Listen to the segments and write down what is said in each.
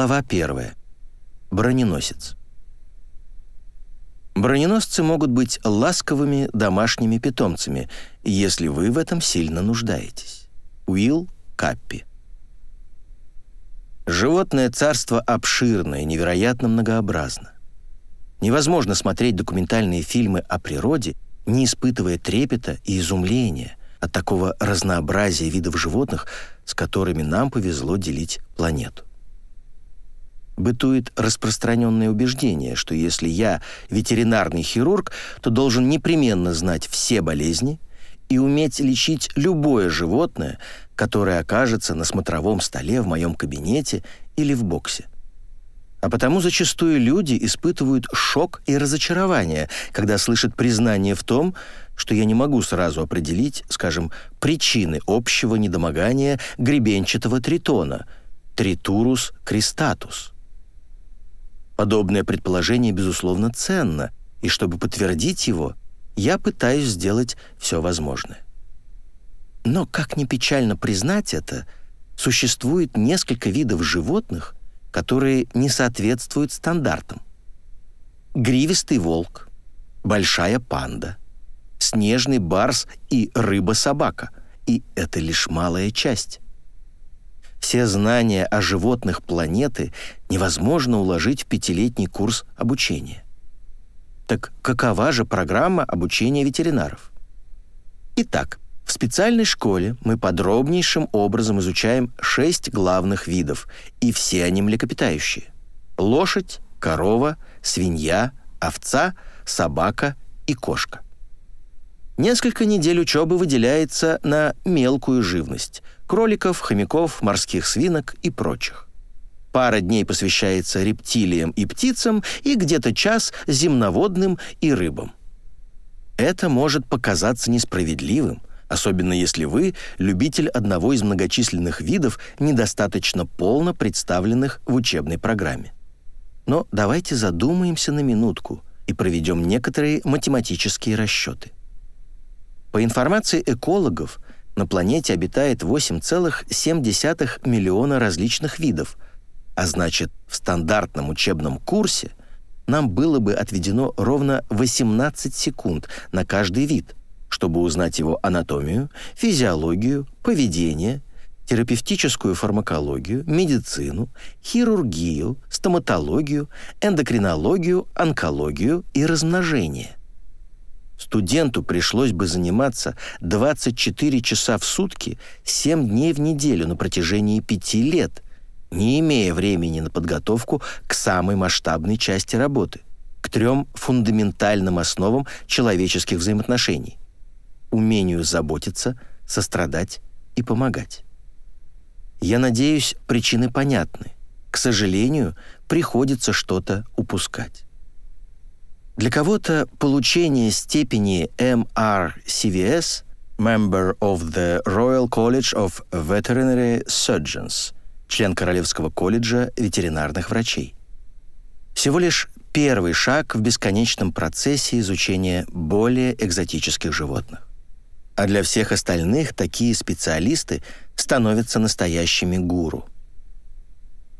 Глава 1. Броненосец. Броненосцы могут быть ласковыми домашними питомцами, если вы в этом сильно нуждаетесь. Уилл Каппи. Животное царство обширное, невероятно многообразно. Невозможно смотреть документальные фильмы о природе, не испытывая трепета и изумления от такого разнообразия видов животных, с которыми нам повезло делить планету бытует распространенное убеждение, что если я ветеринарный хирург, то должен непременно знать все болезни и уметь лечить любое животное, которое окажется на смотровом столе в моем кабинете или в боксе. А потому зачастую люди испытывают шок и разочарование, когда слышат признание в том, что я не могу сразу определить, скажем, причины общего недомогания гребенчатого тритона – тритурус кристатус – Подобное предположение, безусловно, ценно, и чтобы подтвердить его, я пытаюсь сделать все возможное. Но, как ни печально признать это, существует несколько видов животных, которые не соответствуют стандартам. Гривистый волк, большая панда, снежный барс и рыба-собака. И это лишь малая часть. Все знания о животных планеты невозможно уложить в пятилетний курс обучения. Так какова же программа обучения ветеринаров? Итак, в специальной школе мы подробнейшим образом изучаем шесть главных видов, и все они млекопитающие. Лошадь, корова, свинья, овца, собака и кошка. Несколько недель учебы выделяется на мелкую живность – кроликов, хомяков, морских свинок и прочих. Пара дней посвящается рептилиям и птицам и где-то час земноводным и рыбам. Это может показаться несправедливым, особенно если вы любитель одного из многочисленных видов, недостаточно полно представленных в учебной программе. Но давайте задумаемся на минутку и проведем некоторые математические расчеты. По информации экологов, на планете обитает 8,7 миллиона различных видов, а значит, в стандартном учебном курсе нам было бы отведено ровно 18 секунд на каждый вид, чтобы узнать его анатомию, физиологию, поведение, терапевтическую фармакологию, медицину, хирургию, стоматологию, эндокринологию, онкологию и размножение. Студенту пришлось бы заниматься 24 часа в сутки, 7 дней в неделю на протяжении 5 лет, не имея времени на подготовку к самой масштабной части работы, к трем фундаментальным основам человеческих взаимоотношений – умению заботиться, сострадать и помогать. Я надеюсь, причины понятны. К сожалению, приходится что-то упускать. Для кого-то получение степени MRCVS Member of the Royal College of Veterinary Surgeons, член Королевского колледжа ветеринарных врачей. Всего лишь первый шаг в бесконечном процессе изучения более экзотических животных. А для всех остальных такие специалисты становятся настоящими гуру.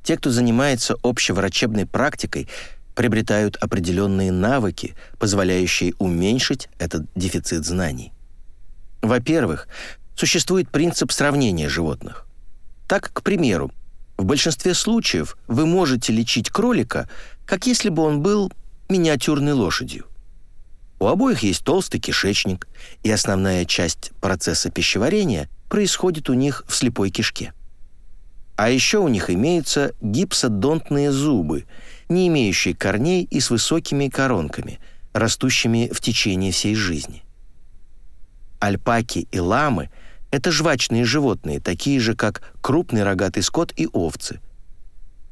Те, кто занимается общеврачебной практикой – приобретают определенные навыки, позволяющие уменьшить этот дефицит знаний. Во-первых, существует принцип сравнения животных. Так, к примеру, в большинстве случаев вы можете лечить кролика, как если бы он был миниатюрной лошадью. У обоих есть толстый кишечник, и основная часть процесса пищеварения происходит у них в слепой кишке. А еще у них имеются гипсодонтные зубы – не имеющие корней и с высокими коронками, растущими в течение всей жизни. Альпаки и ламы – это жвачные животные, такие же, как крупный рогатый скот и овцы.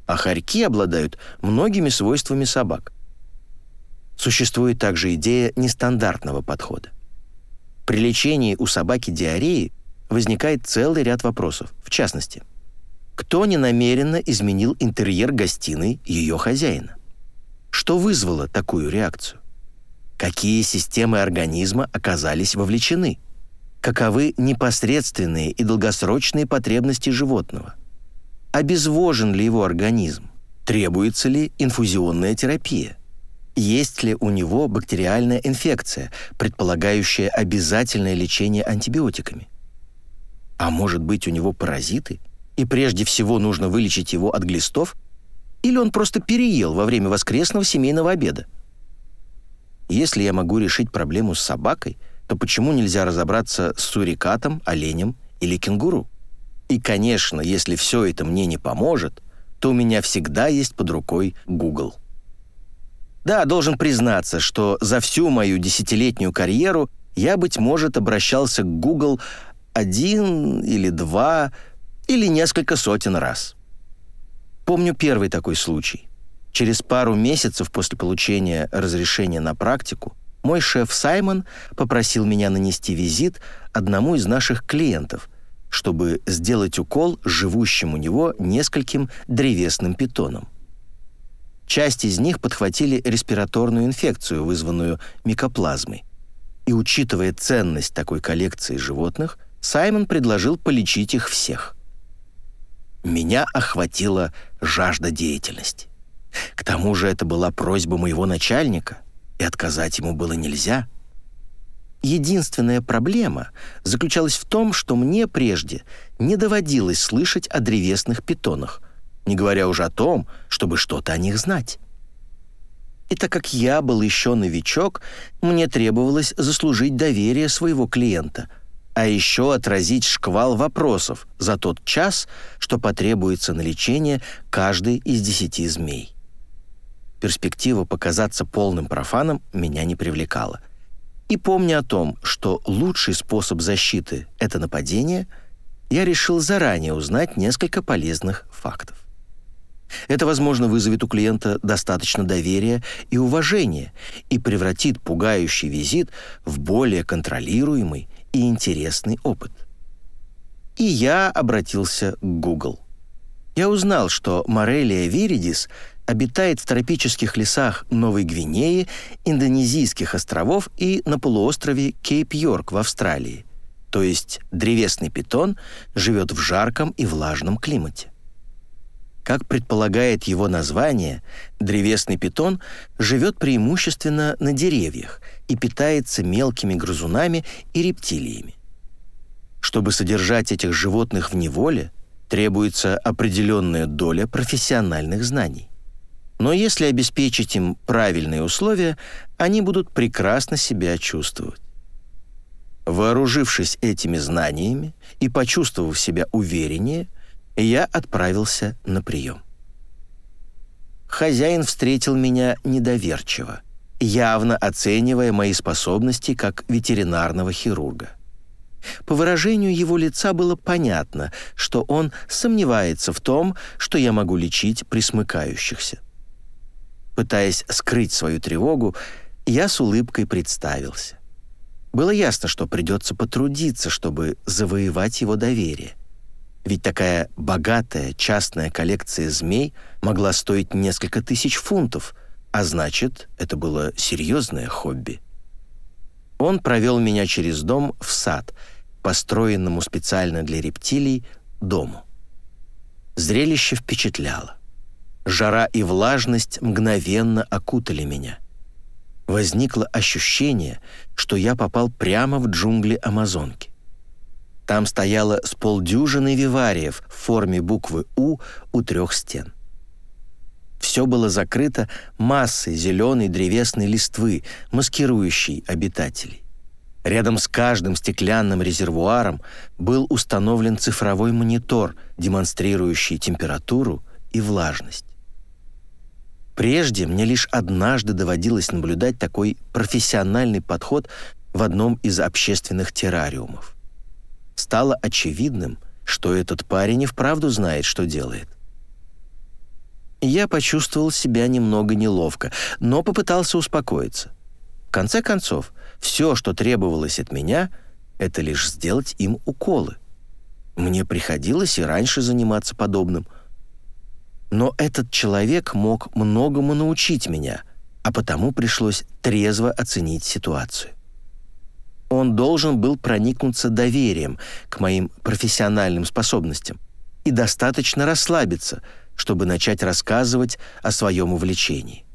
А хорьки обладают многими свойствами собак. Существует также идея нестандартного подхода. При лечении у собаки диареи возникает целый ряд вопросов. В частности – кто ненамеренно изменил интерьер гостиной ее хозяина? Что вызвало такую реакцию? Какие системы организма оказались вовлечены? Каковы непосредственные и долгосрочные потребности животного? Обезвожен ли его организм? требуется ли инфузионная терапия, есть ли у него бактериальная инфекция, предполагающая обязательное лечение антибиотиками. А может быть, у него паразиты, и прежде всего нужно вылечить его от глистов? Или он просто переел во время воскресного семейного обеда? Если я могу решить проблему с собакой, то почему нельзя разобраться с сурикатом, оленем или кенгуру? И, конечно, если все это мне не поможет, то у меня всегда есть под рукой Google. Да, должен признаться, что за всю мою десятилетнюю карьеру я, быть может, обращался к Google один или два или несколько сотен раз. Помню первый такой случай. Через пару месяцев после получения разрешения на практику мой шеф Саймон попросил меня нанести визит одному из наших клиентов, чтобы сделать укол живущим у него нескольким древесным питонам. Часть из них подхватили респираторную инфекцию, вызванную микоплазмой. И учитывая ценность такой коллекции животных, Саймон предложил полечить их всех. Меня охватила жажда деятельности. К тому же это была просьба моего начальника, и отказать ему было нельзя. Единственная проблема заключалась в том, что мне прежде не доводилось слышать о древесных питонах, не говоря уже о том, чтобы что-то о них знать. И так как я был еще новичок, мне требовалось заслужить доверие своего клиента, а еще отразить шквал вопросов за тот час, что потребуется на лечение каждой из десяти змей перспектива показаться полным профаном меня не привлекала. И помня о том, что лучший способ защиты — это нападение, я решил заранее узнать несколько полезных фактов. Это, возможно, вызовет у клиента достаточно доверия и уважения и превратит пугающий визит в более контролируемый и интересный опыт. И я обратился к Google. Я узнал, что Морелия виридис обитает в тропических лесах Новой Гвинеи, Индонезийских островов и на полуострове Кейп-Йорк в Австралии. То есть древесный питон живет в жарком и влажном климате. Как предполагает его название, древесный питон живет преимущественно на деревьях и питается мелкими грызунами и рептилиями. Чтобы содержать этих животных в неволе, требуется определенная доля профессиональных знаний. Но если обеспечить им правильные условия, они будут прекрасно себя чувствовать. Вооружившись этими знаниями и почувствовав себя увереннее, я отправился на прием. Хозяин встретил меня недоверчиво, явно оценивая мои способности как ветеринарного хирурга. По выражению его лица было понятно, что он сомневается в том, что я могу лечить присмыкающихся. Пытаясь скрыть свою тревогу, я с улыбкой представился. Было ясно, что придется потрудиться, чтобы завоевать его доверие. Ведь такая богатая частная коллекция змей могла стоить несколько тысяч фунтов, а значит, это было серьезное хобби. Он провел меня через дом в сад, построенному специально для рептилий, дому. Зрелище впечатляло. Жара и влажность мгновенно окутали меня. Возникло ощущение, что я попал прямо в джунгли Амазонки. Там стояло с полдюжины вивариев в форме буквы «У» у трех стен. Все было закрыто массой зеленой древесной листвы, маскирующей обитателей. Рядом с каждым стеклянным резервуаром был установлен цифровой монитор, демонстрирующий температуру и влажность. Прежде мне лишь однажды доводилось наблюдать такой профессиональный подход в одном из общественных террариумов. Стало очевидным, что этот парень и вправду знает, что делает. Я почувствовал себя немного неловко, но попытался успокоиться. В конце концов, все, что требовалось от меня, это лишь сделать им уколы. Мне приходилось и раньше заниматься подобным – но этот человек мог многому научить меня, а потому пришлось трезво оценить ситуацию. Он должен был проникнуться доверием к моим профессиональным способностям и достаточно расслабиться, чтобы начать рассказывать о своем увлечении.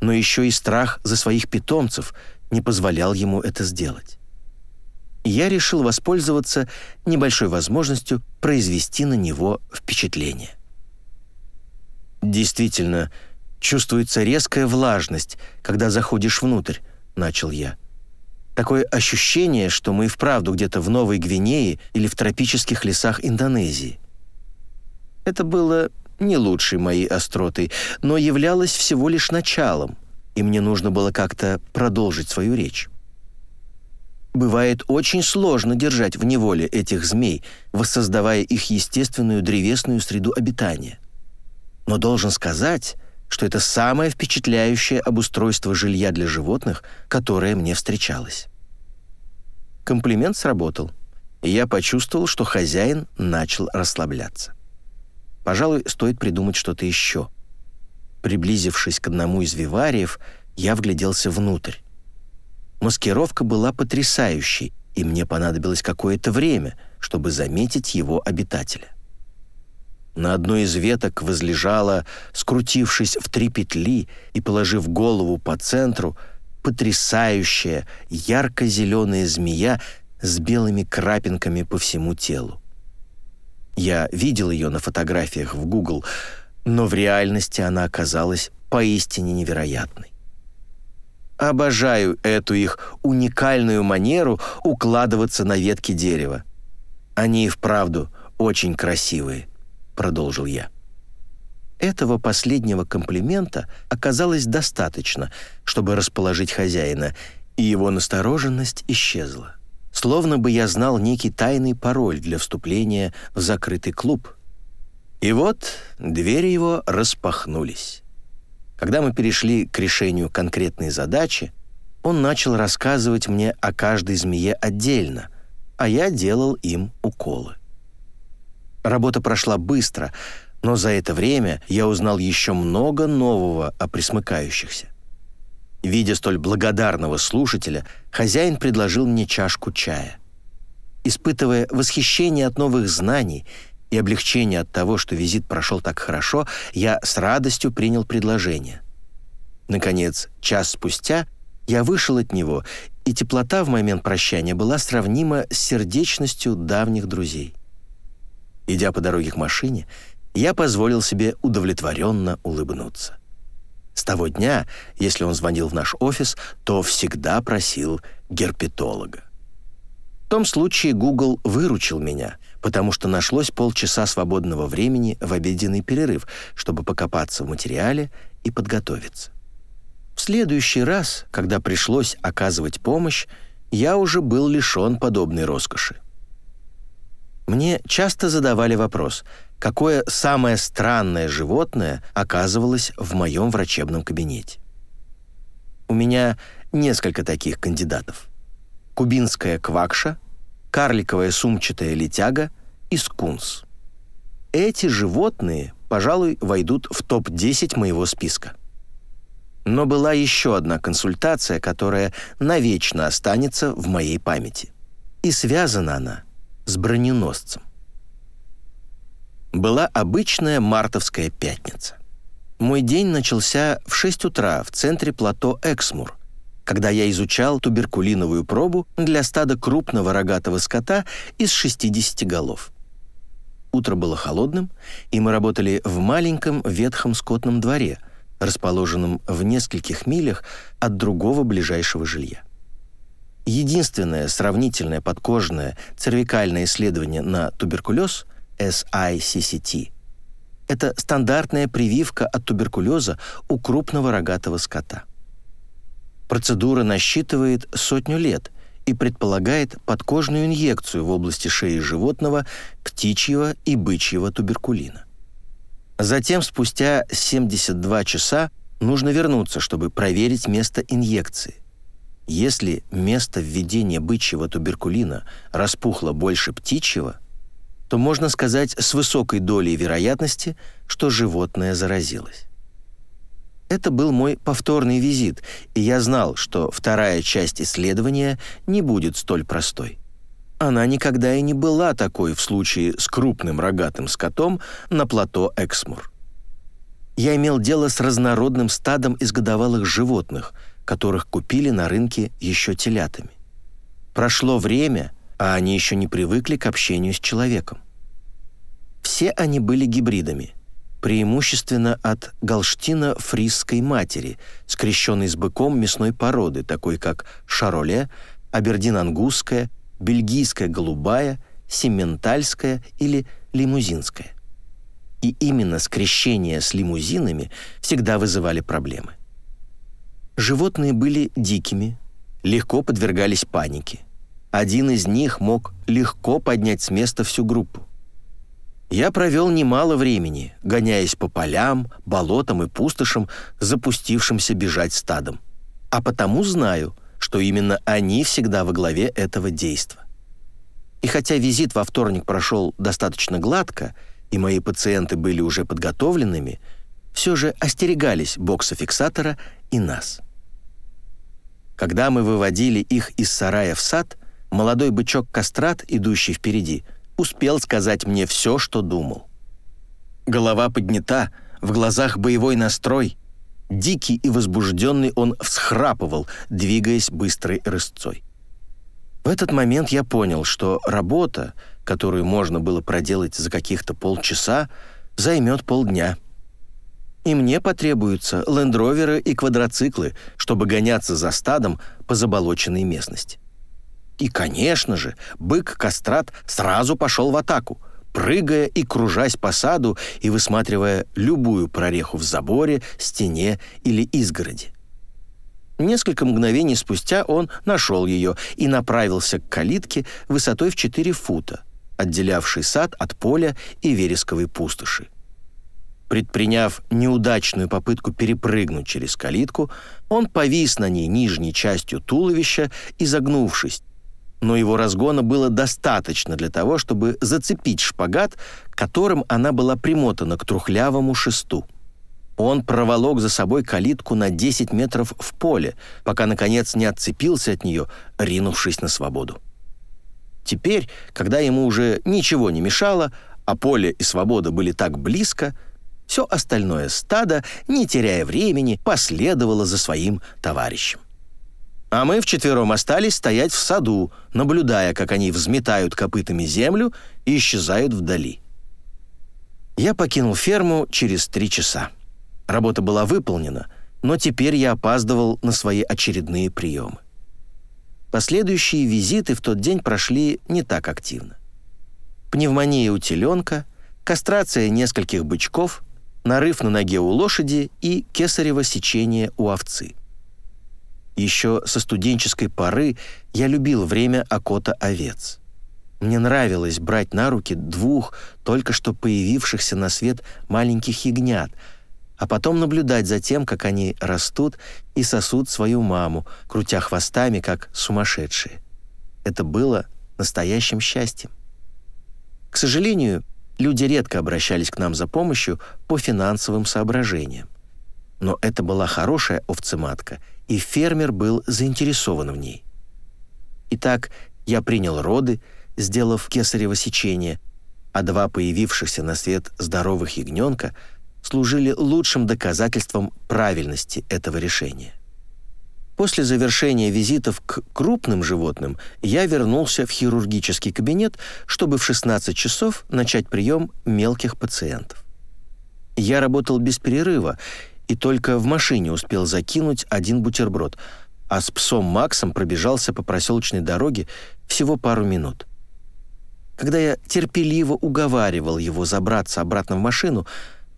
Но еще и страх за своих питомцев не позволял ему это сделать. Я решил воспользоваться небольшой возможностью произвести на него впечатление. Действительно, чувствуется резкая влажность, когда заходишь внутрь, начал я. Такое ощущение, что мы и вправду где-то в Новой Гвинее или в тропических лесах Индонезии. Это было не лучшей моей остротой, но являлось всего лишь началом, и мне нужно было как-то продолжить свою речь. Бывает очень сложно держать в неволе этих змей, воссоздавая их естественную древесную среду обитания. Но должен сказать, что это самое впечатляющее обустройство жилья для животных, которое мне встречалось. Комплимент сработал, и я почувствовал, что хозяин начал расслабляться. Пожалуй, стоит придумать что-то еще. Приблизившись к одному из вивариев, я вгляделся внутрь. Маскировка была потрясающей, и мне понадобилось какое-то время, чтобы заметить его обитателя. На одной из веток возлежала, скрутившись в три петли и положив голову по центру, потрясающая ярко-зеленая змея с белыми крапинками по всему телу. Я видел ее на фотографиях в Google, но в реальности она оказалась поистине невероятной. Обожаю эту их уникальную манеру укладываться на ветки дерева. Они и вправду очень красивые продолжил я. Этого последнего комплимента оказалось достаточно, чтобы расположить хозяина, и его настороженность исчезла. Словно бы я знал некий тайный пароль для вступления в закрытый клуб. И вот двери его распахнулись. Когда мы перешли к решению конкретной задачи, он начал рассказывать мне о каждой змее отдельно, а я делал им уколы. Работа прошла быстро, но за это время я узнал еще много нового о присмыкающихся. Видя столь благодарного слушателя, хозяин предложил мне чашку чая. Испытывая восхищение от новых знаний и облегчение от того, что визит прошел так хорошо, я с радостью принял предложение. Наконец, час спустя я вышел от него, и теплота в момент прощания была сравнима с сердечностью давних друзей. Идя по дороге к машине, я позволил себе удовлетворенно улыбнуться. С того дня, если он звонил в наш офис, то всегда просил герпетолога. В том случае Google выручил меня, потому что нашлось полчаса свободного времени в обеденный перерыв, чтобы покопаться в материале и подготовиться. В следующий раз, когда пришлось оказывать помощь, я уже был лишен подобной роскоши. Мне часто задавали вопрос, какое самое странное животное оказывалось в моем врачебном кабинете. У меня несколько таких кандидатов. Кубинская квакша, карликовая сумчатая летяга и скунс. Эти животные, пожалуй, войдут в топ-10 моего списка. Но была еще одна консультация, которая навечно останется в моей памяти. И связана она с броненосцем. Была обычная мартовская пятница. Мой день начался в 6 утра в центре плато Эксмур, когда я изучал туберкулиновую пробу для стада крупного рогатого скота из 60 голов. Утро было холодным, и мы работали в маленьком ветхом скотном дворе, расположенном в нескольких милях от другого ближайшего жилья. Единственное сравнительное подкожное цервикальное исследование на туберкулез SICCT – это стандартная прививка от туберкулеза у крупного рогатого скота. Процедура насчитывает сотню лет и предполагает подкожную инъекцию в области шеи животного птичьего и бычьего туберкулина. Затем, спустя 72 часа, нужно вернуться, чтобы проверить место инъекции – если место введения бычьего туберкулина распухло больше птичьего, то можно сказать с высокой долей вероятности, что животное заразилось. Это был мой повторный визит, и я знал, что вторая часть исследования не будет столь простой. Она никогда и не была такой в случае с крупным рогатым скотом на плато Эксмур. я имел дело с разнородным стадом изгодовалых животных, которых купили на рынке еще телятами. Прошло время, а они еще не привыкли к общению с человеком. Все они были гибридами, преимущественно от галштина фрисской матери, скрещенной с быком мясной породы, такой как шароле, абердин-ангусская, бельгийская голубая, симментальская или лимузинская. И именно скрещения с лимузинами всегда вызывали проблемы. Животные были дикими, легко подвергались панике. Один из них мог легко поднять с места всю группу. Я провел немало времени, гоняясь по полям, болотам и пустошам, запустившимся бежать стадом. А потому знаю, что именно они всегда во главе этого действа. И хотя визит во вторник прошел достаточно гладко, и мои пациенты были уже подготовленными, все же остерегались бокса-фиксатора и нас. Когда мы выводили их из сарая в сад, молодой бычок-кастрат, идущий впереди – успел сказать мне все, что думал. Голова поднята, в глазах боевой настрой. Дикий и возбужденный он всхрапывал, двигаясь быстрой рысцой. В этот момент я понял, что работа, которую можно было проделать за каких-то полчаса, займет полдня. И мне потребуются лендроверы и квадроциклы, чтобы гоняться за стадом по заболоченной местности. И, конечно же, бык-кастрат сразу пошел в атаку, прыгая и кружась по саду и высматривая любую прореху в заборе, стене или изгороди. Несколько мгновений спустя он нашел ее и направился к калитке высотой в 4 фута, отделявшей сад от поля и вересковой пустоши. Предприняв неудачную попытку перепрыгнуть через калитку, он повис на ней нижней частью туловища, изогнувшись, но его разгона было достаточно для того, чтобы зацепить шпагат, которым она была примотана к трухлявому шесту. Он проволок за собой калитку на 10 метров в поле, пока, наконец, не отцепился от нее, ринувшись на свободу. Теперь, когда ему уже ничего не мешало, а поле и свобода были так близко, все остальное стадо, не теряя времени, последовало за своим товарищем. А мы вчетвером остались стоять в саду, наблюдая, как они взметают копытами землю и исчезают вдали. Я покинул ферму через три часа. Работа была выполнена, но теперь я опаздывал на свои очередные приемы. Последующие визиты в тот день прошли не так активно. Пневмония у теленка, кастрация нескольких бычков, нарыв на ноге у лошади и кесарево сечение у овцы. Еще со студенческой поры я любил время окота овец. Мне нравилось брать на руки двух только что появившихся на свет маленьких ягнят, а потом наблюдать за тем, как они растут и сосут свою маму, крутя хвостами, как сумасшедшие. Это было настоящим счастьем. К сожалению, люди редко обращались к нам за помощью по финансовым соображениям. Но это была хорошая овцематка — и фермер был заинтересован в ней. Итак, я принял роды, сделав кесарево сечение, а два появившихся на свет здоровых ягненка служили лучшим доказательством правильности этого решения. После завершения визитов к крупным животным я вернулся в хирургический кабинет, чтобы в 16 часов начать прием мелких пациентов. Я работал без перерыва и только в машине успел закинуть один бутерброд, а с псом Максом пробежался по проселочной дороге всего пару минут. Когда я терпеливо уговаривал его забраться обратно в машину,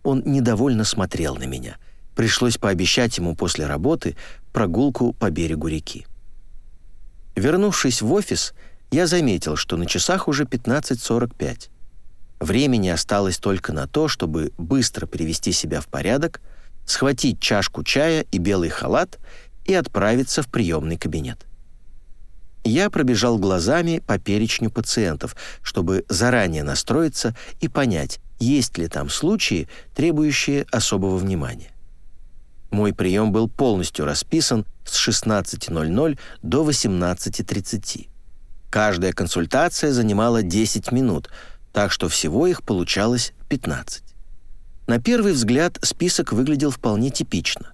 он недовольно смотрел на меня. Пришлось пообещать ему после работы прогулку по берегу реки. Вернувшись в офис, я заметил, что на часах уже 15.45. Времени осталось только на то, чтобы быстро привести себя в порядок, схватить чашку чая и белый халат и отправиться в приемный кабинет. Я пробежал глазами по перечню пациентов, чтобы заранее настроиться и понять, есть ли там случаи, требующие особого внимания. Мой прием был полностью расписан с 16.00 до 18.30. Каждая консультация занимала 10 минут, так что всего их получалось 15. На первый взгляд список выглядел вполне типично.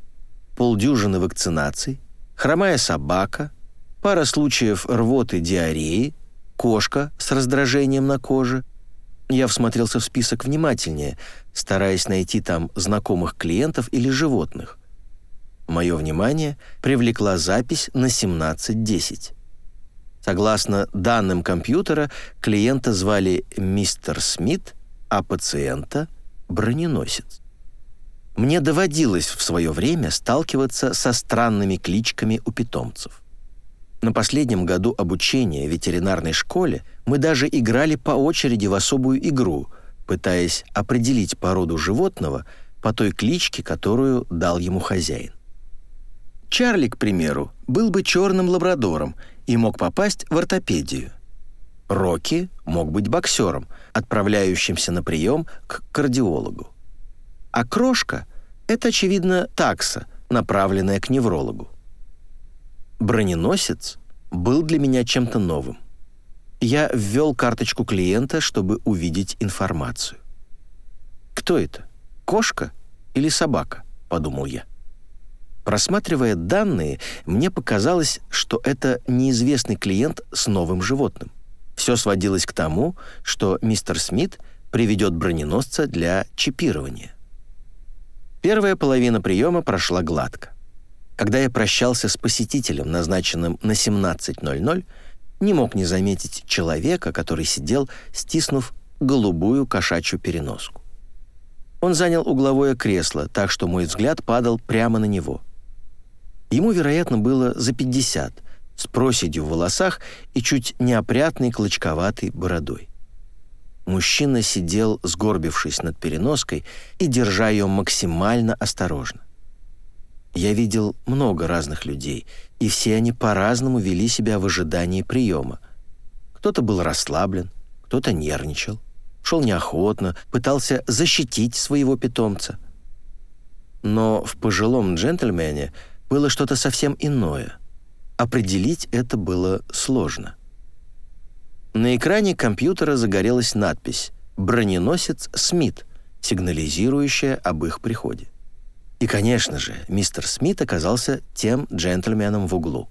Полдюжины вакцинаций, хромая собака, пара случаев рвоты диареи, кошка с раздражением на коже. Я всмотрелся в список внимательнее, стараясь найти там знакомых клиентов или животных. Мое внимание привлекла запись на 1710. Согласно данным компьютера, клиента звали мистер Смит, а пациента — броненосец. Мне доводилось в свое время сталкиваться со странными кличками у питомцев. На последнем году обучения в ветеринарной школе мы даже играли по очереди в особую игру, пытаясь определить породу животного по той кличке, которую дал ему хозяин. Чарли, к примеру, был бы черным лабрадором и мог попасть в ортопедию. Рокки мог быть боксером, отправляющимся на прием к кардиологу. А крошка — это, очевидно, такса, направленная к неврологу. Броненосец был для меня чем-то новым. Я ввел карточку клиента, чтобы увидеть информацию. «Кто это? Кошка или собака?» — подумал я. Просматривая данные, мне показалось, что это неизвестный клиент с новым животным. Все сводилось к тому, что мистер Смит приведет броненосца для чипирования. Первая половина приема прошла гладко. Когда я прощался с посетителем, назначенным на 17.00, не мог не заметить человека, который сидел, стиснув голубую кошачью переноску. Он занял угловое кресло, так что мой взгляд падал прямо на него. Ему, вероятно, было за 50, с проседью в волосах и чуть неопрятной клочковатой бородой. Мужчина сидел, сгорбившись над переноской и держа ее максимально осторожно. Я видел много разных людей, и все они по-разному вели себя в ожидании приема. Кто-то был расслаблен, кто-то нервничал, шел неохотно, пытался защитить своего питомца. Но в пожилом джентльмене было что-то совсем иное. Определить это было сложно. На экране компьютера загорелась надпись «Броненосец Смит», сигнализирующая об их приходе. И, конечно же, мистер Смит оказался тем джентльменом в углу.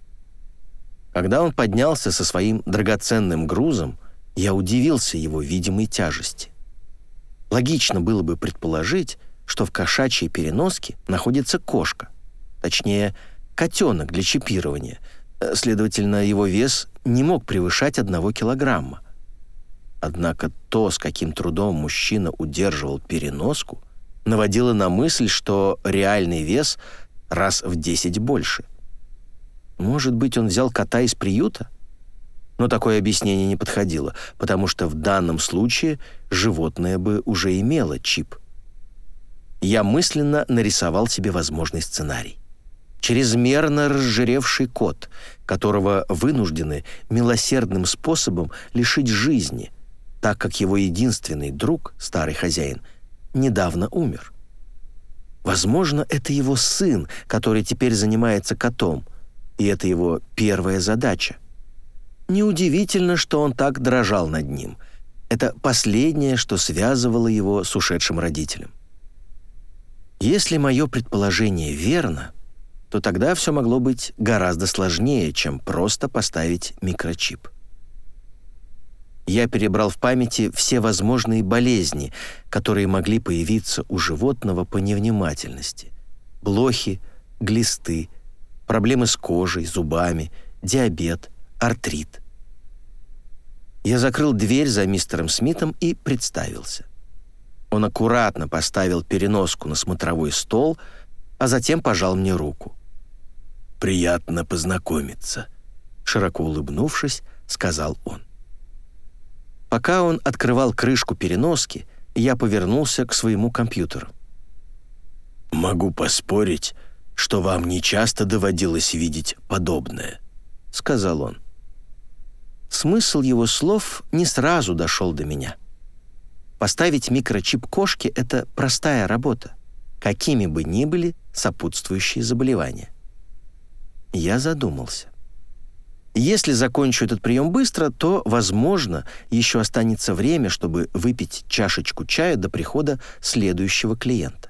Когда он поднялся со своим драгоценным грузом, я удивился его видимой тяжести. Логично было бы предположить, что в кошачьей переноске находится кошка, точнее, котенок для чипирования, э, следовательно, его вес не мог превышать одного килограмма. Однако то, с каким трудом мужчина удерживал переноску, наводило на мысль, что реальный вес раз в 10 больше. Может быть, он взял кота из приюта? Но такое объяснение не подходило, потому что в данном случае животное бы уже имело чип. Я мысленно нарисовал себе возможный сценарий чрезмерно разжиревший кот, которого вынуждены милосердным способом лишить жизни, так как его единственный друг, старый хозяин, недавно умер. Возможно, это его сын, который теперь занимается котом, и это его первая задача. Неудивительно, что он так дрожал над ним. Это последнее, что связывало его с ушедшим родителем. Если мое предположение верно, то тогда все могло быть гораздо сложнее, чем просто поставить микрочип. Я перебрал в памяти все возможные болезни, которые могли появиться у животного по невнимательности. Блохи, глисты, проблемы с кожей, зубами, диабет, артрит. Я закрыл дверь за мистером Смитом и представился. Он аккуратно поставил переноску на смотровой стол — а затем пожал мне руку. «Приятно познакомиться», — широко улыбнувшись, сказал он. Пока он открывал крышку переноски, я повернулся к своему компьютеру. «Могу поспорить, что вам не часто доводилось видеть подобное», — сказал он. Смысл его слов не сразу дошел до меня. Поставить микрочип кошки — это простая работа какими бы ни были сопутствующие заболевания. Я задумался. Если закончу этот прием быстро, то, возможно, еще останется время, чтобы выпить чашечку чая до прихода следующего клиента.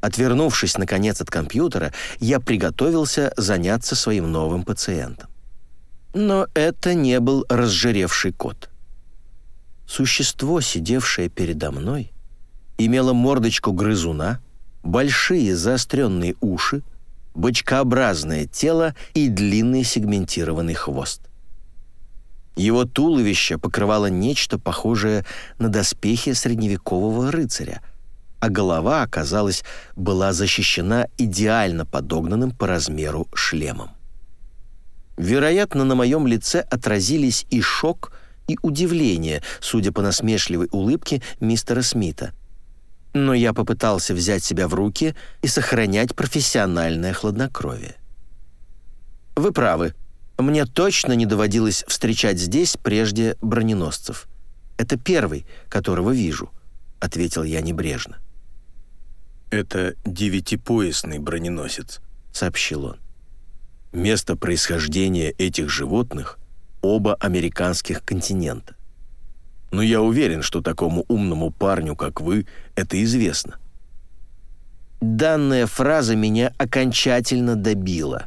Отвернувшись, наконец, от компьютера, я приготовился заняться своим новым пациентом. Но это не был разжиревший кот. Существо, сидевшее передо мной, имело мордочку грызуна, большие заостренные уши, бочкообразное тело и длинный сегментированный хвост. Его туловище покрывало нечто похожее на доспехи средневекового рыцаря, а голова, оказалось, была защищена идеально подогнанным по размеру шлемом. Вероятно, на моем лице отразились и шок, и удивление, судя по насмешливой улыбке мистера Смита. Но я попытался взять себя в руки и сохранять профессиональное хладнокровие. «Вы правы. Мне точно не доводилось встречать здесь прежде броненосцев. Это первый, которого вижу», — ответил я небрежно. «Это девятипоясный броненосец», — сообщил он. Место происхождения этих животных – оба американских континента. Но я уверен, что такому умному парню, как вы, это известно. Данная фраза меня окончательно добила.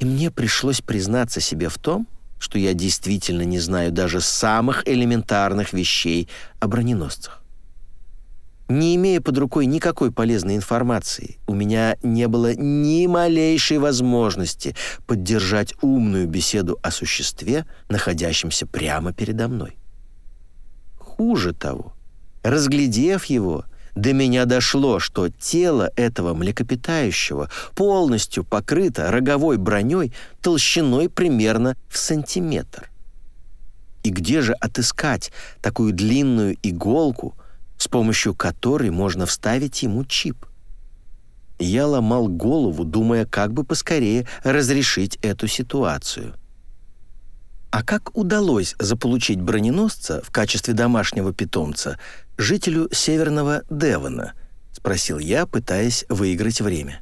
И мне пришлось признаться себе в том, что я действительно не знаю даже самых элементарных вещей о броненосцах. Не имея под рукой никакой полезной информации, у меня не было ни малейшей возможности поддержать умную беседу о существе, находящемся прямо передо мной. Хуже того, разглядев его, до меня дошло, что тело этого млекопитающего полностью покрыто роговой броней толщиной примерно в сантиметр. И где же отыскать такую длинную иголку – с помощью которой можно вставить ему чип. Я ломал голову, думая, как бы поскорее разрешить эту ситуацию. А как удалось заполучить броненосца в качестве домашнего питомца жителю северного Девона? спросил я, пытаясь выиграть время.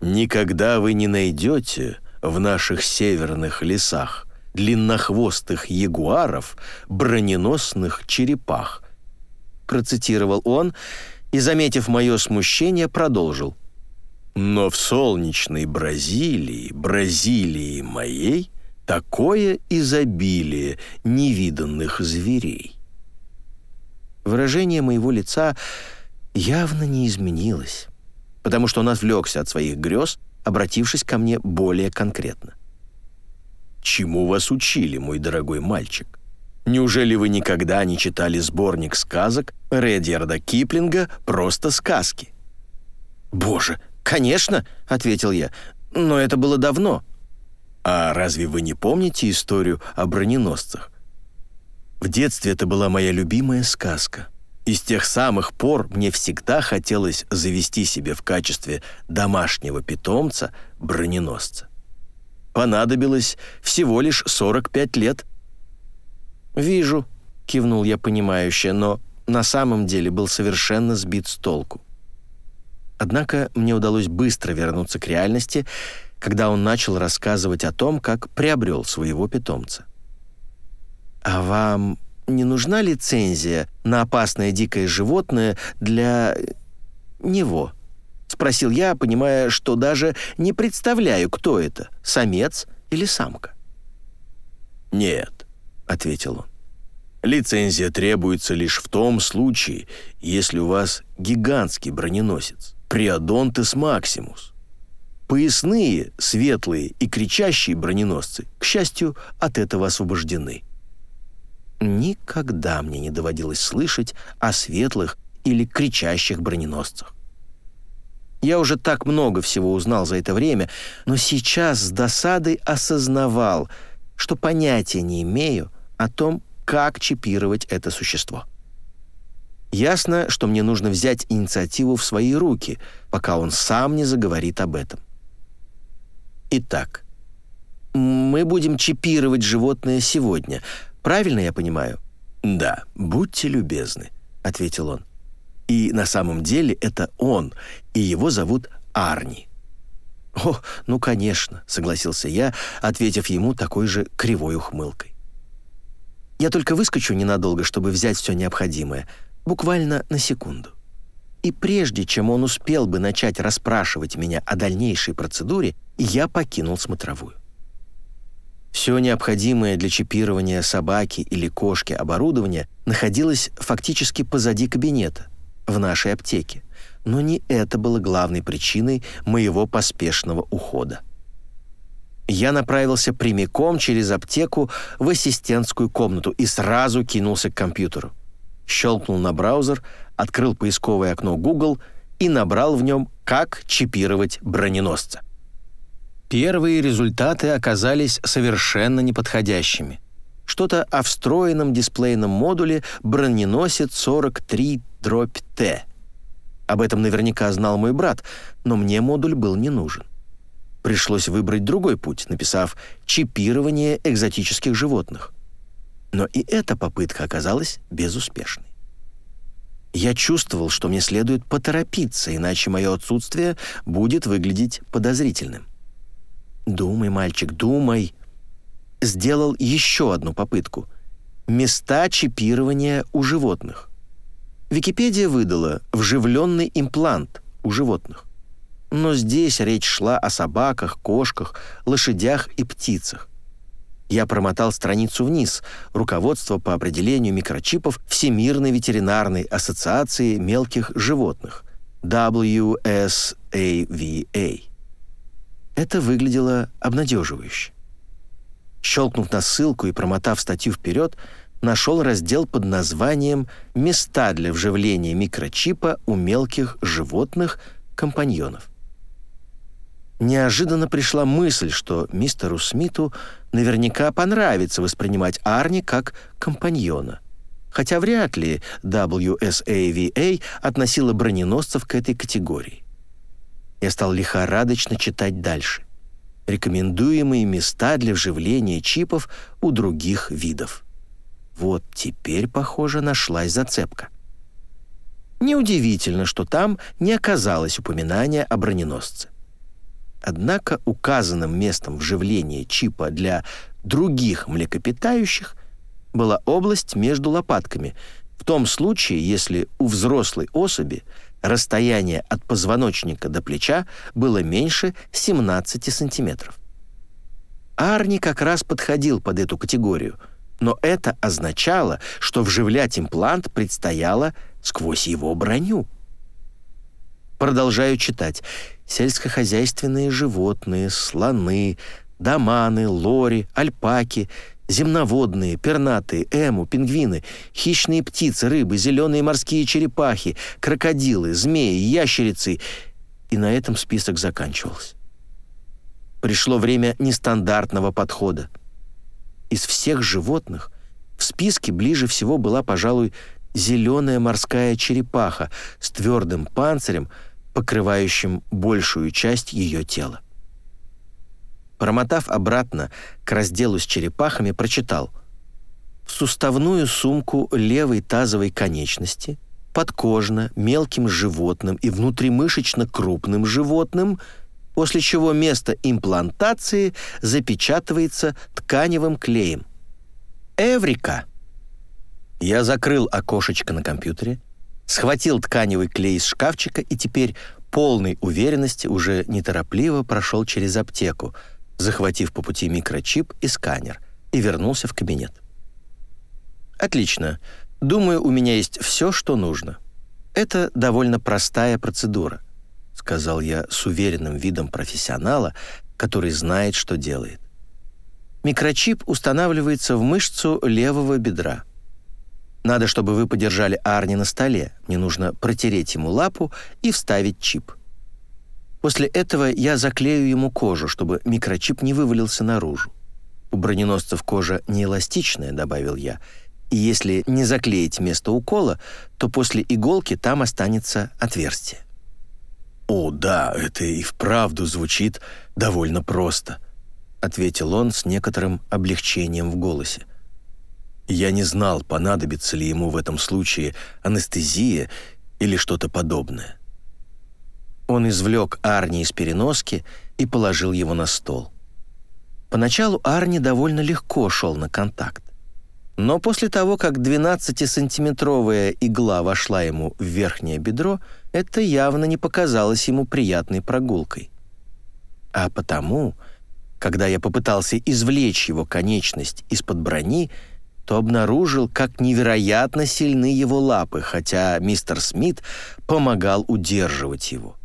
Никогда вы не найдете в наших северных лесах длиннохвостых ягуаров, броненосных черепах, процитировал он и, заметив мое смущение, продолжил. «Но в солнечной Бразилии, Бразилии моей, такое изобилие невиданных зверей». Выражение моего лица явно не изменилось, потому что он отвлекся от своих грез, обратившись ко мне более конкретно. «Чему вас учили, мой дорогой мальчик? Неужели вы никогда не читали сборник сказок Редьярда Киплинга «Просто сказки»?» «Боже, конечно!» — ответил я. «Но это было давно». «А разве вы не помните историю о броненосцах?» В детстве это была моя любимая сказка. И с тех самых пор мне всегда хотелось завести себе в качестве домашнего питомца броненосца. Понадобилось всего лишь 45 лет, «Вижу», — кивнул я понимающе, но на самом деле был совершенно сбит с толку. Однако мне удалось быстро вернуться к реальности, когда он начал рассказывать о том, как приобрел своего питомца. «А вам не нужна лицензия на опасное дикое животное для... него?» — спросил я, понимая, что даже не представляю, кто это — самец или самка. «Нет, — ответил он. «Лицензия требуется лишь в том случае, если у вас гигантский броненосец, Приодонтес Максимус. Поясные, светлые и кричащие броненосцы, к счастью, от этого освобождены». Никогда мне не доводилось слышать о светлых или кричащих броненосцах. Я уже так много всего узнал за это время, но сейчас с досадой осознавал, что понятия не имею, о том, как чипировать это существо. Ясно, что мне нужно взять инициативу в свои руки, пока он сам не заговорит об этом. Итак, мы будем чипировать животное сегодня. Правильно я понимаю? Да, будьте любезны, ответил он. И на самом деле это он, и его зовут Арни. «О, ну, конечно», — согласился я, ответив ему такой же кривой ухмылкой. «Я только выскочу ненадолго, чтобы взять все необходимое, буквально на секунду». И прежде чем он успел бы начать расспрашивать меня о дальнейшей процедуре, я покинул смотровую. Все необходимое для чипирования собаки или кошки оборудование находилось фактически позади кабинета, в нашей аптеке. Но не это было главной причиной моего поспешного ухода. Я направился прямиком через аптеку в ассистентскую комнату и сразу кинулся к компьютеру. Щелкнул на браузер, открыл поисковое окно Google и набрал в нем «Как чипировать броненосца». Первые результаты оказались совершенно неподходящими. Что-то о встроенном дисплейном модуле броненосец 43 дробь Т. Об этом наверняка знал мой брат, но мне модуль был не нужен. Пришлось выбрать другой путь, написав «чипирование экзотических животных». Но и эта попытка оказалась безуспешной. Я чувствовал, что мне следует поторопиться, иначе мое отсутствие будет выглядеть подозрительным. «Думай, мальчик, думай!» Сделал еще одну попытку. Места чипирования у животных. Википедия выдала «вживленный имплант» у животных. Но здесь речь шла о собаках, кошках, лошадях и птицах. Я промотал страницу вниз. Руководство по определению микрочипов Всемирной ветеринарной ассоциации мелких животных. WSAVA. Это выглядело обнадеживающе. Щелкнув на ссылку и промотав статью вперед, нашел раздел под названием «Места для вживления микрочипа у мелких животных-компаньонов». Неожиданно пришла мысль, что мистеру Смиту наверняка понравится воспринимать Арни как компаньона. Хотя вряд ли WSAVA относила броненосцев к этой категории. Я стал лихорадочно читать дальше. Рекомендуемые места для вживления чипов у других видов. Вот теперь, похоже, нашлась зацепка. Неудивительно, что там не оказалось упоминания о броненосце. Однако указанным местом вживления чипа для других млекопитающих была область между лопатками, в том случае, если у взрослой особи расстояние от позвоночника до плеча было меньше 17 сантиметров. Арни как раз подходил под эту категорию – но это означало, что вживлять имплант предстояло сквозь его броню. Продолжаю читать. Сельскохозяйственные животные, слоны, доманы, лори, альпаки, земноводные, пернатые, эму, пингвины, хищные птицы, рыбы, зеленые морские черепахи, крокодилы, змеи, ящерицы. И на этом список заканчивался. Пришло время нестандартного подхода. Из всех животных в списке ближе всего была, пожалуй, зеленая морская черепаха с твердым панцирем, покрывающим большую часть ее тела. Промотав обратно к разделу с черепахами, прочитал «В суставную сумку левой тазовой конечности, подкожно, мелким животным и внутримышечно крупным животным – после чего место имплантации запечатывается тканевым клеем. Эврика! Я закрыл окошечко на компьютере, схватил тканевый клей из шкафчика и теперь полной уверенности уже неторопливо прошел через аптеку, захватив по пути микрочип и сканер, и вернулся в кабинет. «Отлично. Думаю, у меня есть все, что нужно. Это довольно простая процедура —— сказал я с уверенным видом профессионала, который знает, что делает. Микрочип устанавливается в мышцу левого бедра. Надо, чтобы вы подержали Арни на столе. Мне нужно протереть ему лапу и вставить чип. После этого я заклею ему кожу, чтобы микрочип не вывалился наружу. У броненосцев кожа неэластичная, добавил я, и если не заклеить место укола, то после иголки там останется отверстие. «О, да, это и вправду звучит довольно просто», — ответил он с некоторым облегчением в голосе. «Я не знал, понадобится ли ему в этом случае анестезия или что-то подобное». Он извлек Арни из переноски и положил его на стол. Поначалу Арни довольно легко шел на контакт. Но после того, как 12-сантиметровая игла вошла ему в верхнее бедро, это явно не показалось ему приятной прогулкой. А потому, когда я попытался извлечь его конечность из-под брони, то обнаружил, как невероятно сильны его лапы, хотя мистер Смит помогал удерживать его.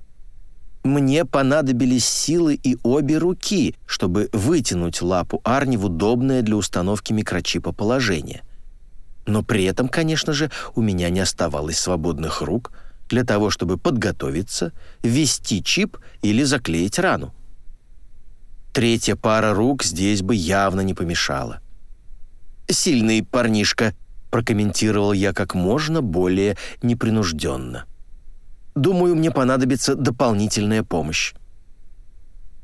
Мне понадобились силы и обе руки, чтобы вытянуть лапу Арни в удобное для установки микрочипа положение. Но при этом, конечно же, у меня не оставалось свободных рук для того, чтобы подготовиться, ввести чип или заклеить рану. Третья пара рук здесь бы явно не помешала. «Сильный парнишка», — прокомментировал я как можно более непринужденно. Думаю, мне понадобится дополнительная помощь».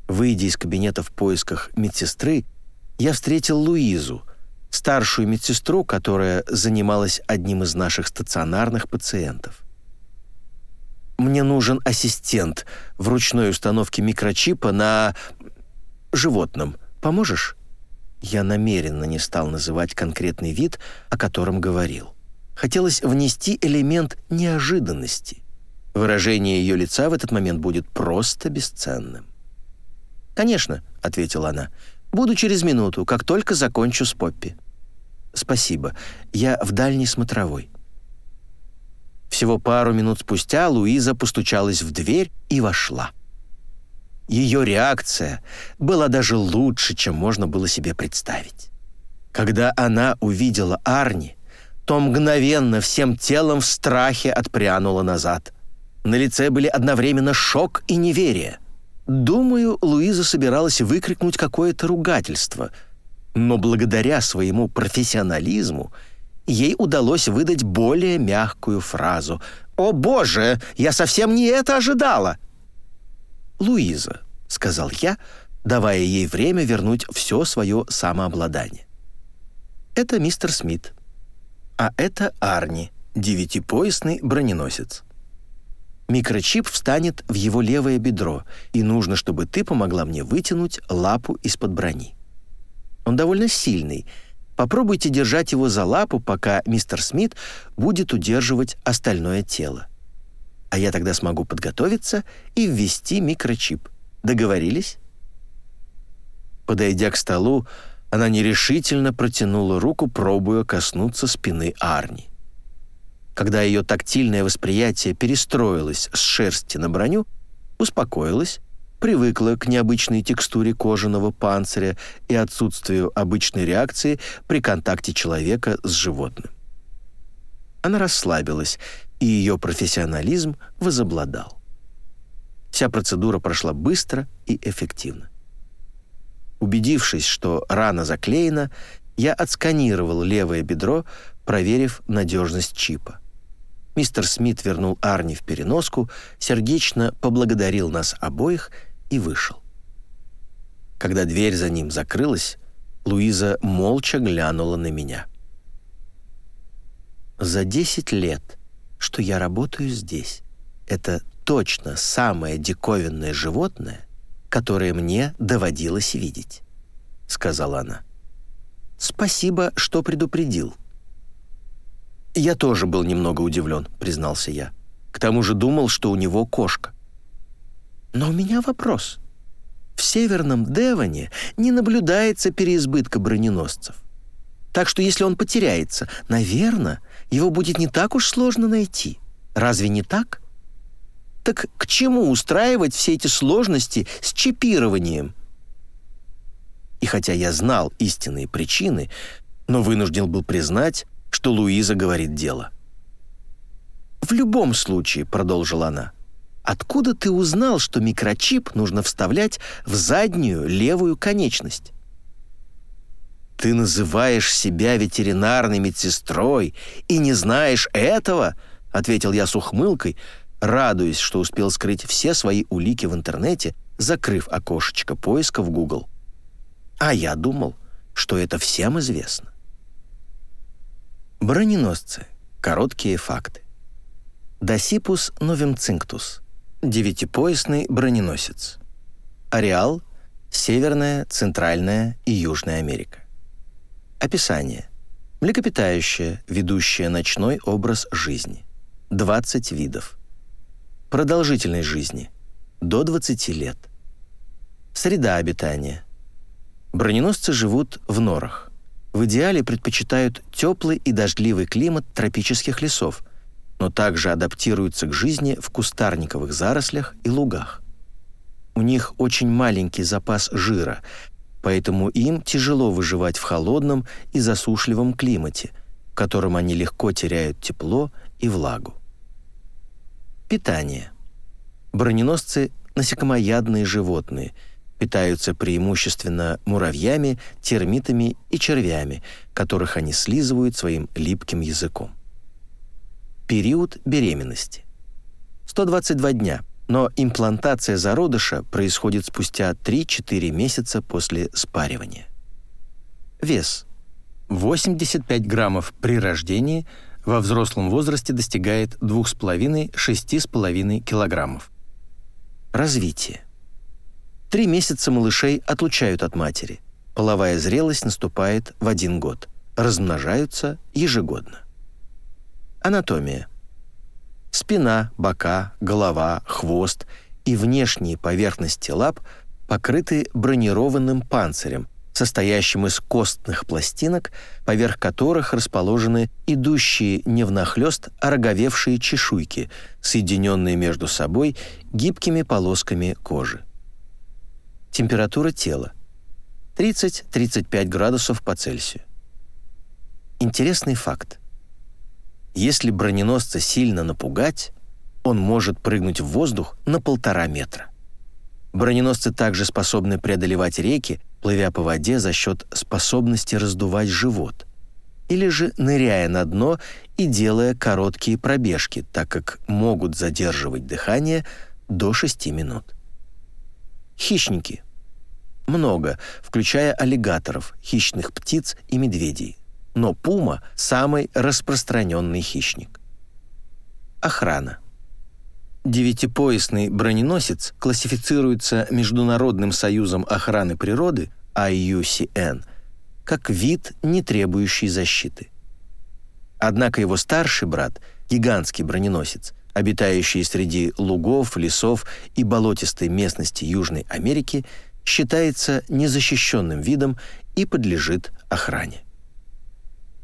Выйдя из кабинета в поисках медсестры, я встретил Луизу, старшую медсестру, которая занималась одним из наших стационарных пациентов. «Мне нужен ассистент в ручной установке микрочипа на животном. Поможешь?» Я намеренно не стал называть конкретный вид, о котором говорил. Хотелось внести элемент неожиданности. Выражение ее лица в этот момент будет просто бесценным. «Конечно», — ответила она, — «буду через минуту, как только закончу с Поппи». «Спасибо. Я в дальней смотровой». Всего пару минут спустя Луиза постучалась в дверь и вошла. Ее реакция была даже лучше, чем можно было себе представить. Когда она увидела Арни, то мгновенно всем телом в страхе отпрянула назад. На лице были одновременно шок и неверие. Думаю, Луиза собиралась выкрикнуть какое-то ругательство, но благодаря своему профессионализму ей удалось выдать более мягкую фразу. «О боже, я совсем не это ожидала!» «Луиза», — сказал я, давая ей время вернуть все свое самообладание. «Это мистер Смит, а это Арни, девятипоясный броненосец. Микрочип встанет в его левое бедро, и нужно, чтобы ты помогла мне вытянуть лапу из-под брони. Он довольно сильный. Попробуйте держать его за лапу, пока мистер Смит будет удерживать остальное тело. А я тогда смогу подготовиться и ввести микрочип. Договорились? Подойдя к столу, она нерешительно протянула руку, пробуя коснуться спины Арни. Когда ее тактильное восприятие перестроилось с шерсти на броню, успокоилась, привыкла к необычной текстуре кожаного панциря и отсутствию обычной реакции при контакте человека с животным. Она расслабилась, и ее профессионализм возобладал. Вся процедура прошла быстро и эффективно. Убедившись, что рана заклеена, я отсканировал левое бедро, проверив надежность чипа. Мистер Смит вернул Арни в переноску, сердечно поблагодарил нас обоих и вышел. Когда дверь за ним закрылась, Луиза молча глянула на меня. «За десять лет, что я работаю здесь, это точно самое диковинное животное, которое мне доводилось видеть», — сказала она. «Спасибо, что предупредил». «Я тоже был немного удивлен», — признался я. «К тому же думал, что у него кошка». «Но у меня вопрос. В Северном Девоне не наблюдается переизбытка броненосцев. Так что если он потеряется, наверное, его будет не так уж сложно найти. Разве не так?» Так к чему устраивать все эти сложности с чипированием? И хотя я знал истинные причины, но вынужден был признать, что Луиза говорит дело. «В любом случае», — продолжила она, «откуда ты узнал, что микрочип нужно вставлять в заднюю левую конечность?» «Ты называешь себя ветеринарной медсестрой и не знаешь этого?» — ответил я с ухмылкой, радуясь, что успел скрыть все свои улики в интернете, закрыв окошечко поиска в Google. А я думал, что это всем известно. Броненосцы. Короткие факты. Досипус новимцинктус. Девятипоясный броненосец. Ареал – Северная, Центральная и Южная Америка. Описание. Млекопитающее, ведущее ночной образ жизни. 20 видов. Продолжительность жизни – до 20 лет. Среда обитания. Броненосцы живут в норах. В идеале предпочитают теплый и дождливый климат тропических лесов, но также адаптируются к жизни в кустарниковых зарослях и лугах. У них очень маленький запас жира, поэтому им тяжело выживать в холодном и засушливом климате, в котором они легко теряют тепло и влагу. Питание. Броненосцы – насекомоядные животные, питаются преимущественно муравьями, термитами и червями, которых они слизывают своим липким языком. Период беременности. 122 дня, но имплантация зародыша происходит спустя 3-4 месяца после спаривания. Вес. 85 граммов при рождении – во взрослом возрасте достигает 2,5-6,5 килограммов. Развитие. Три месяца малышей отлучают от матери. Половая зрелость наступает в один год. Размножаются ежегодно. Анатомия. Спина, бока, голова, хвост и внешние поверхности лап покрыты бронированным панцирем, состоящим из костных пластинок, поверх которых расположены идущие не внахлёст, а роговевшие чешуйки, соединенные между собой гибкими полосками кожи. Температура тела 30-35 градусов по Цельсию. Интересный факт. Если броненосца сильно напугать, он может прыгнуть в воздух на полтора метра. Броненосцы также способны преодолевать реки, плывя по воде за счет способности раздувать живот, или же ныряя на дно и делая короткие пробежки, так как могут задерживать дыхание до 6 минут. Хищники. Много, включая аллигаторов, хищных птиц и медведей. Но пума – самый распространенный хищник. Охрана. Девятипоясный броненосец классифицируется Международным союзом охраны природы IUCN как вид, не требующий защиты. Однако его старший брат, гигантский броненосец, обитающий среди лугов, лесов и болотистой местности Южной Америки, считается незащищенным видом и подлежит охране.